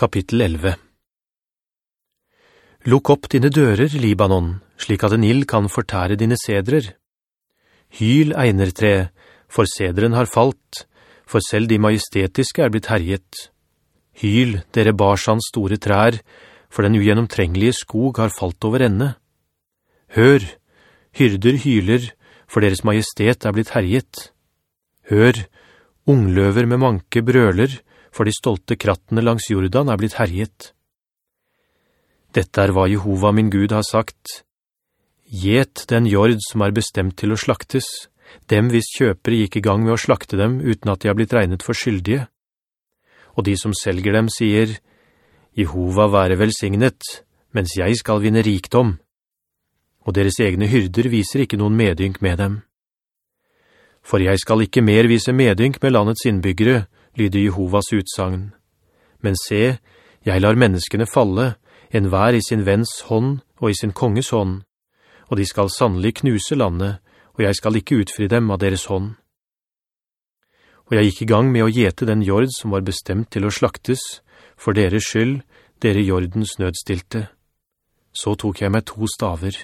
Kapittel 11 Lukk opp dine dører, Libanon, slik at en ild kan fortære dine sedrer. Hyl, einertre, for sedren har falt, for selv de majestetiske er blitt herjet. Hyl, dere barsans store trær, for den ugjennomtrengelige skog har falt over ende. Hør, hyrder hyler, for deres majestet er blitt herjet. Hør, ungløver med manke brøler, for de stolte krattene langs Jordan er blitt herjet. Dette er hva Jehova min Gud har sagt. Gjet den jord som er bestemt til å slaktes, dem hvis kjøpere gikk i gang med å slakte dem uten at de har blitt regnet for skyldige. Og de som selger dem sier, Jehova være velsignet, mens jeg skal vinne rikdom. Og deres egne hyrder viser ikke noen medynk med dem. For jeg skal ikke mer vise medynk med landets innbyggere, lyder Jehovas utsagn. Men se, jeg lar menneskene falle, en hver i sin venns hånd og i sin konges hånd, og de skal sannelig knuse landet, og jeg skal ikke utfri dem av deres hånd. Og jeg gikk i gang med å gjete den jord som var bestemt til å slaktes, for deres skyld, dere jordens nødstilte. Så tok jeg meg to staver.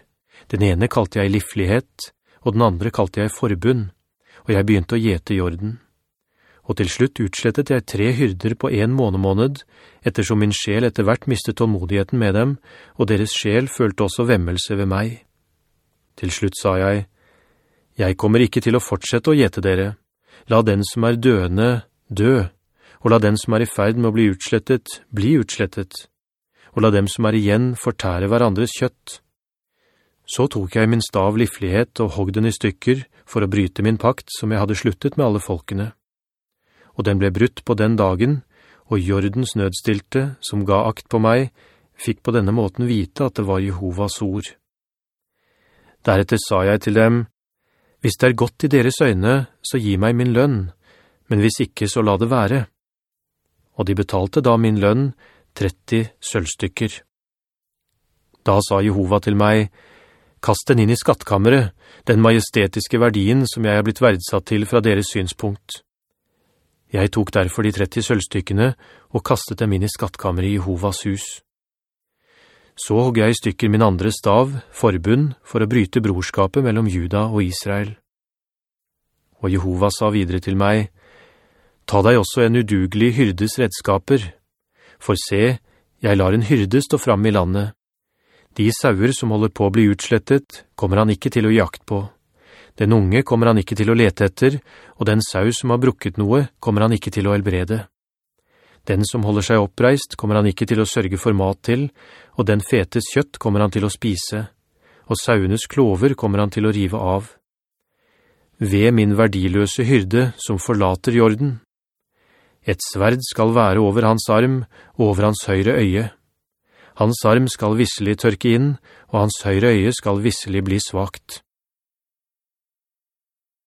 Den ene kalte jeg livlighet, og den andre kalte jeg forbund, og jeg begynte å gjete jorden og til slutt utslettet jeg tre hyrder på en månemåned, ettersom min sjel etter hvert mistet tålmodigheten med dem, og deres sjel følte også vemmelse ved meg. Til slutt sa jeg, «Jeg kommer ikke til å fortsette å gjete dere. La den som er døende dø, og la den som er i ferd med å bli utslettet bli utslettet, og la dem som er igjen fortære hverandres kjøtt.» Så tok jeg min stav livlighet og hogg den i stykker for å bryte min pakt som jeg hadde sluttet med alle folkene og den ble brutt på den dagen, og jordens nødstilte, som ga akt på meg, fikk på denne måten vite at det var Jehovas ord. Deretter sa jeg til dem, «Hvis det er godt i deres øyne, så gi meg min lønn, men hvis ikke, så la det være.» Og de betalte da min lønn 30 sølvstykker. Da sa Jehova til meg, «Kast den inn i skattkammeret, den majestetiske verdien som jeg er blitt verdsatt til fra deres synspunkt.» Jeg tok derfor de 30 sølvstykkene og kastet dem inn i skattkammeret i Jehovas hus. Så hogg jeg i stykker min andre stav, forbund, for å bryte brorskapet mellom Juda og Israel. Og Jehova sa videre til meg, «Ta deg også en udugelig hyrdes redskaper, for se, jeg lar en hyrde stå fram i landet. De sauer som holder på å bli utslettet, kommer han ikke til å jakt på.» Den unge kommer han ikke til å lete etter, og den sau som har brukket noe kommer han ikke til å elbrede. Den som holder seg oppreist kommer han ikke til å sørge for mat til, og den fetes kjøtt kommer han til å spise, og sauenes klover kommer han til å rive av. Ved min verdiløse hyrde som forlater jorden. Et sverd skal være over hans arm og over hans høyre øye. Hans arm skal visselig tørke inn, og hans høyre øye skal visselig bli svakt.